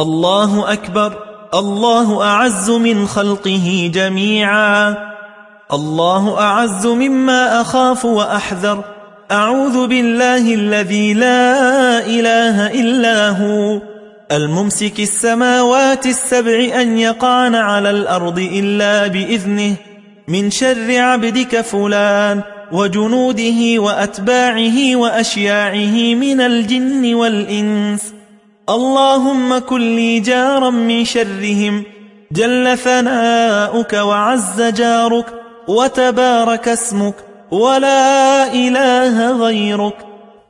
الله أكبر الله أعز من خلقه جميعا الله أعز مما أخاف وأحذر أعوذ بالله الذي لا إله إلا هو الممسك السماوات السبع أن يقعن على الأرض إلا بإذنه من شر عبدك فلان وجنوده وأتباعه وأشياعه من الجن والإنس. اللهم كن لي جارا من شرهم جل ثناؤك وعز جارك وتبارك اسمك ولا إله غيرك.